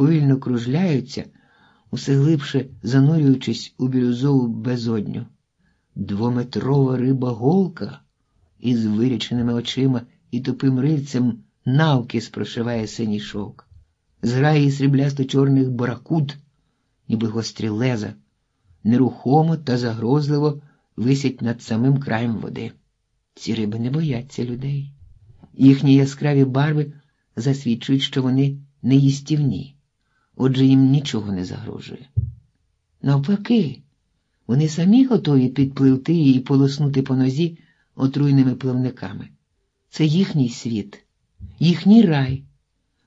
повільно кружляються, усе глибше занурюючись у бірюзову безодню. Двометрова риба голка із виріченими очима і тупим рильцем навкіс прошиває синій шовк. Зграє сріблясто чорних баракуд, ніби гострі леза, нерухомо та загрозливо висять над самим краєм води. Ці риби не бояться людей. Їхні яскраві барви засвідчують, що вони неїстівні, отже їм нічого не загрожує. Навпаки, вони самі готові підпливти і полоснути по нозі отруйними пливниками. Це їхній світ, їхній рай.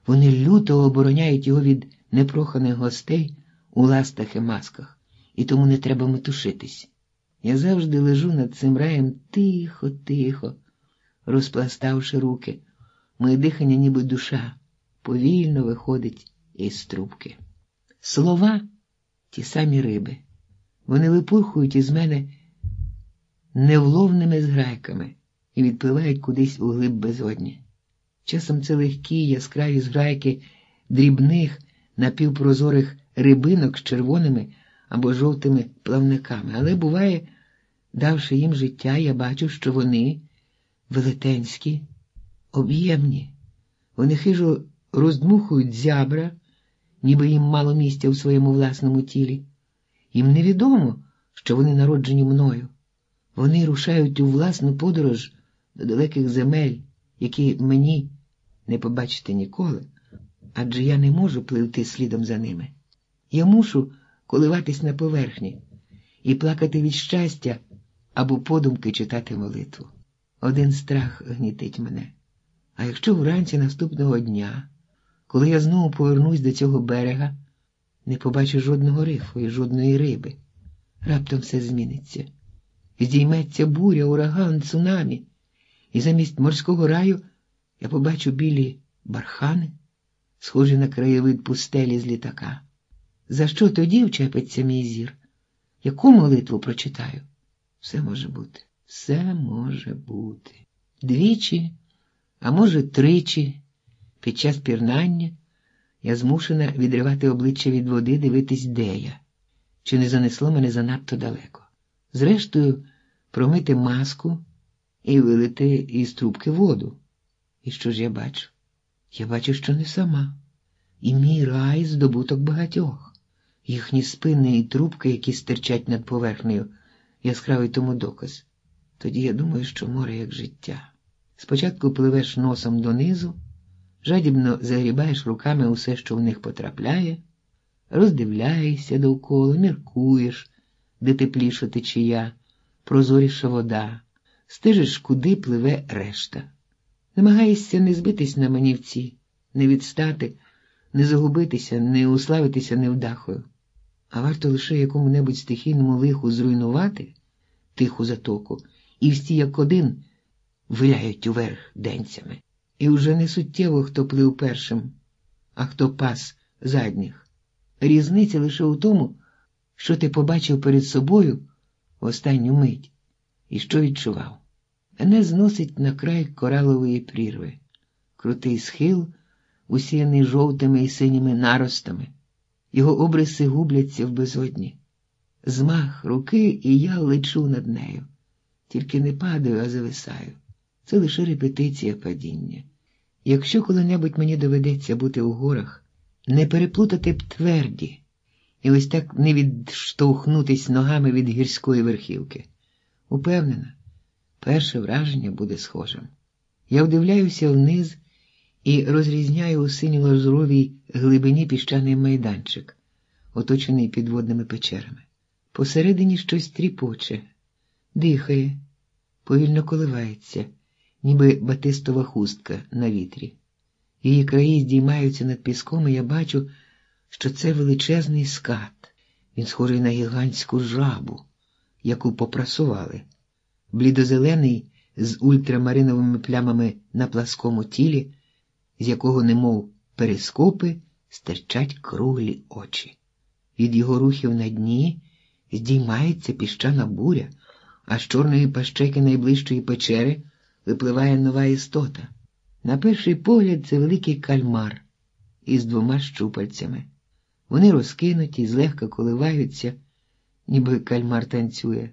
Вони люто обороняють його від непроханих гостей у ластах і масках, і тому не треба метушитись. Я завжди лежу над цим раєм тихо, тихо, розпластавши руки. Моє дихання, ніби душа, повільно виходить із трубки. Слова ті самі риби. Вони випурхують із мене невловними зграйками і відпливають кудись у глиб безодні. Часом це легкі, яскраві зграйки дрібних, напівпрозорих рибинок з червоними або жовтими плавниками, але буває, давши їм життя, я бачу, що вони велетенські, об'ємні, вони хижо роздмухують зябра, ніби їм мало місця у своєму власному тілі. Їм невідомо, що вони народжені мною. Вони рушають у власну подорож до далеких земель, які мені не побачити ніколи, адже я не можу пливти слідом за ними. Я мушу коливатись на поверхні і плакати від щастя або подумки читати молитву. Один страх гнітить мене. А якщо вранці наступного дня, коли я знову повернусь до цього берега, не побачу жодного рифу і жодної риби, раптом все зміниться. Здійметься буря, ураган, цунамі, і замість морського раю я побачу білі бархани, схожі на краєвид пустелі з літака. За що тоді вчепиться мій зір? Яку молитву прочитаю? Все може бути, все може бути. Двічі, а може, тричі, під час пірнання я змушена відривати обличчя від води, дивитись, де я, чи не занесло мене занадто далеко. Зрештою, промити маску і вилити із трубки воду. І що ж я бачу? Я бачу, що не сама. І мій рай здобуток багатьох, їхні спини і трубки, які стирчать над поверхнею, яскравий тому доказ. Тоді я думаю, що море як життя. Спочатку пливеш носом донизу, жадібно загрібаєш руками усе, що в них потрапляє, роздивляєшся довкола, міркуєш, де тепліша течія, прозоріша вода, стежиш, куди пливе решта. Намагаєшся не збитись на манівці, не відстати, не загубитися, не уславитися невдахою. А варто лише якому-небудь стихійному лиху зруйнувати тиху затоку, і всі як один виляють уверх денцями. І вже не суттєво, хто плив першим, а хто пас задніх. Різниця лише у тому, що ти побачив перед собою в останню мить і що відчував. Мене зносить на край коралової прірви, крутий схил, усіяний жовтими і синіми наростами, його обриси губляться в безодні. Змах руки, і я лечу над нею, тільки не падаю, а зависаю. Це лише репетиція падіння. Якщо коли-небудь мені доведеться бути у горах, не переплутати б тверді і ось так не відштовхнутись ногами від гірської верхівки. Упевнена, перше враження буде схожим. Я вдивляюся вниз і розрізняю у синьо лазуровій глибині піщаний майданчик, оточений підводними печерами. Посередині щось тріпоче, дихає, повільно коливається ніби батистова хустка на вітрі. Її краї здіймаються над піском, і я бачу, що це величезний скат. Він схожий на гігантську жабу, яку попрасували, блідозелений з ультрамариновими плямами на пласкому тілі, з якого, немов перископи, стирчать круглі очі. Від його рухів на дні здіймається піщана буря, а з чорної пащеки найближчої печери випливає нова істота. На перший погляд, це великий кальмар, із двома щупальцями. Вони розкинуті, злегка коливаються, ніби кальмар танцює.